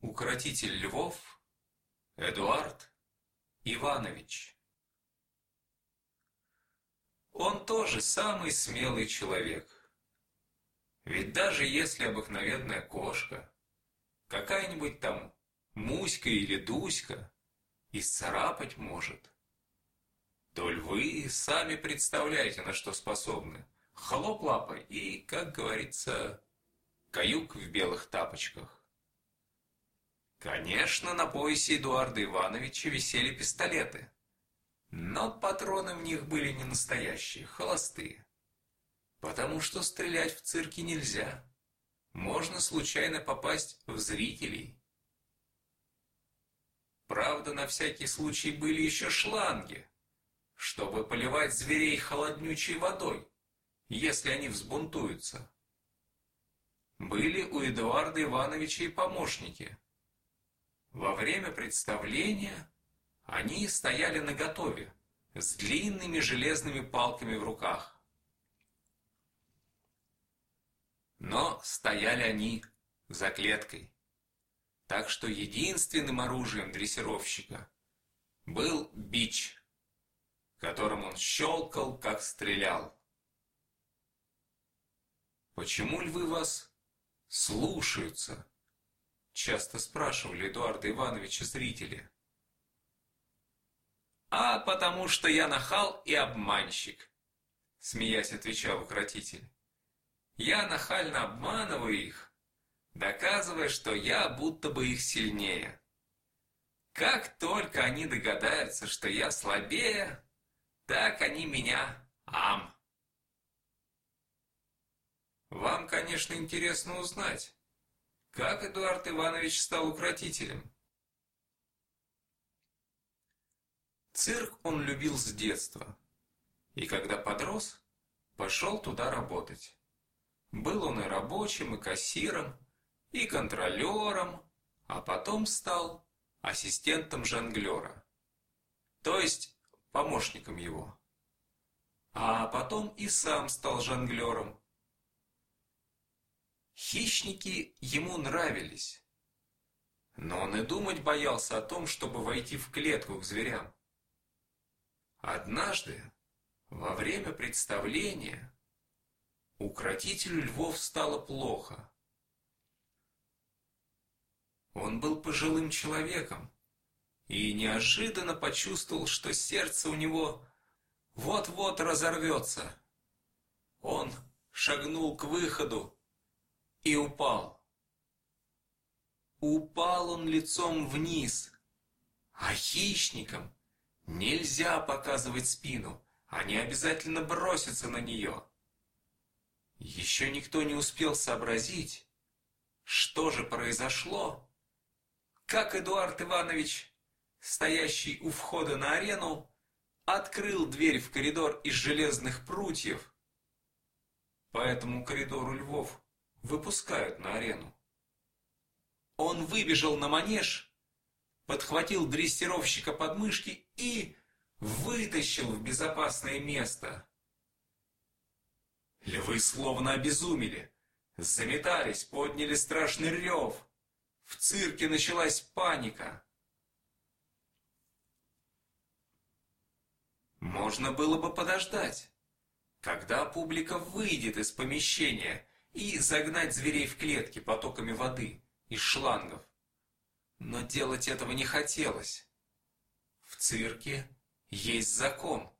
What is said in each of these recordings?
укротитель львов Эдуард Иванович. Он тоже самый смелый человек. Ведь даже если обыкновенная кошка, какая-нибудь там Муська или Дуська, исцарапать может, то львы сами представляете, на что способны. Хлоп лапой и, как говорится, каюк в белых тапочках. Конечно, на поясе Эдуарда Ивановича висели пистолеты, но патроны в них были не настоящие, холостые. Потому что стрелять в цирке нельзя. Можно случайно попасть в зрителей. Правда, на всякий случай были еще шланги, чтобы поливать зверей холоднючей водой, если они взбунтуются. Были у Эдуарда Ивановича и помощники – во время представления они стояли наготове, с длинными железными палками в руках. Но стояли они за клеткой, так что единственным оружием дрессировщика был бич, которым он щелкал, как стрелял. «Почему львы вас слушаются?» Часто спрашивали Эдуарда Ивановича зрители. «А потому что я нахал и обманщик», — смеясь отвечал укротитель. «Я нахально обманываю их, доказывая, что я будто бы их сильнее. Как только они догадаются, что я слабее, так они меня ам». Вам, конечно, интересно узнать, как Эдуард Иванович стал укротителем? Цирк он любил с детства, и когда подрос, пошел туда работать. Был он и рабочим, и кассиром, и контролером, а потом стал ассистентом жонглера, то есть помощником его. А потом и сам стал жонглером, Хищники ему нравились. Но он и думать боялся о том, чтобы войти в клетку к зверям. Однажды, во время представления, укротителю львов стало плохо. Он был пожилым человеком и неожиданно почувствовал, что сердце у него вот-вот разорвется. Он шагнул к выходу, и упал. Упал он лицом вниз, а хищникам нельзя показывать спину, они обязательно бросятся на нее. Еще никто не успел сообразить, что же произошло, как Эдуард Иванович, стоящий у входа на арену, открыл дверь в коридор из железных прутьев. По этому коридору львов выпускают на арену. Он выбежал на манеж, подхватил дрессировщика под мышки и вытащил в безопасное место. Львы словно обезумели, заметались, подняли страшный рев. В цирке началась паника. Можно было бы подождать, когда публика выйдет из помещения и загнать зверей в клетки потоками воды из шлангов. Но делать этого не хотелось. В цирке есть закон.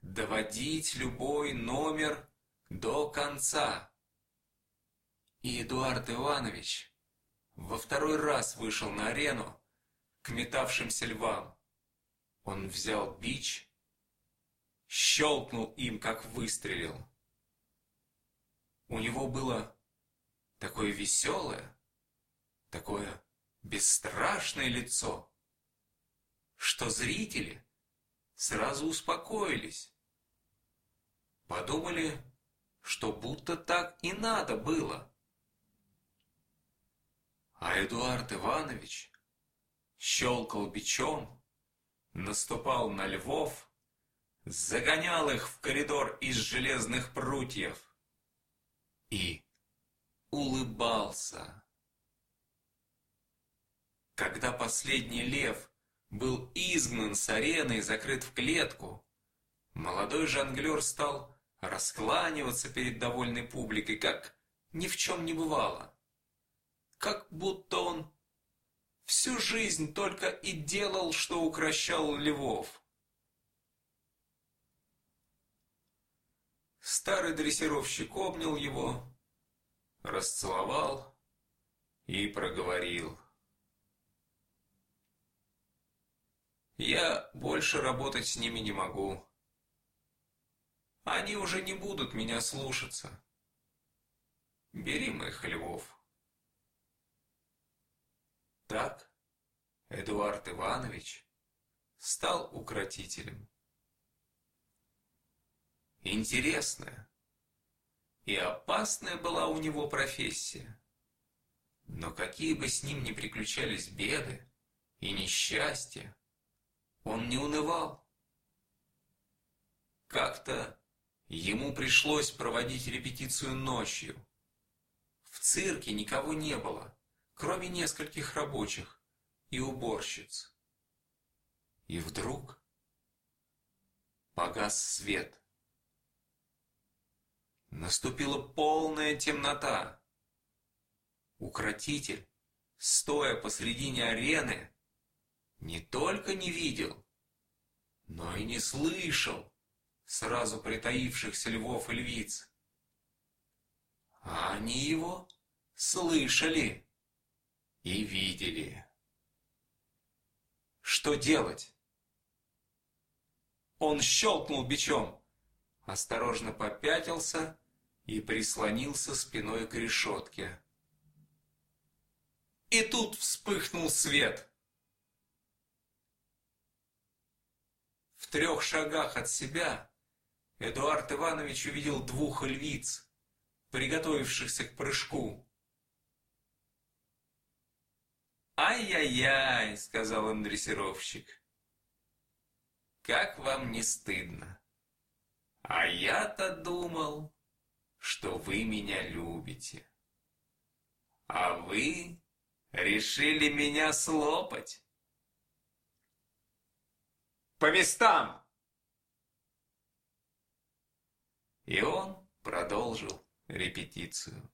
Доводить любой номер до конца. И Эдуард Иванович во второй раз вышел на арену к метавшимся львам. Он взял бич, щелкнул им, как выстрелил. У него было такое веселое, такое бесстрашное лицо, что зрители сразу успокоились. Подумали, что будто так и надо было. А Эдуард Иванович щелкал бичом, наступал на львов, загонял их в коридор из железных прутьев и улыбался. Когда последний лев был изгнан с арены и закрыт в клетку, молодой жонглер стал раскланиваться перед довольной публикой, как ни в чем не бывало. Как будто он всю жизнь только и делал, что укращал львов. Старый дрессировщик обнял его, расцеловал и проговорил. Я больше работать с ними не могу. Они уже не будут меня слушаться. Бери моих львов. Так Эдуард Иванович стал укротителем. Интересная и опасная была у него профессия. Но какие бы с ним ни приключались беды и несчастья, он не унывал. Как-то ему пришлось проводить репетицию ночью. В цирке никого не было кроме нескольких рабочих и уборщиц. И вдруг погас свет. Наступила полная темнота. Укротитель, стоя посредине арены, не только не видел, но и не слышал сразу притаившихся львов и львиц. А они его слышали и видели. Что делать? Он щелкнул бичом, осторожно попятился и прислонился спиной к решетке. И тут вспыхнул свет. В трех шагах от себя Эдуард Иванович увидел двух львиц, приготовившихся к прыжку. «Ай-яй-яй», — сказал он дрессировщик. «Как вам не стыдно? А я-то думал, что вы меня любите. А вы решили меня слопать». «По местам!» И он продолжил репетицию.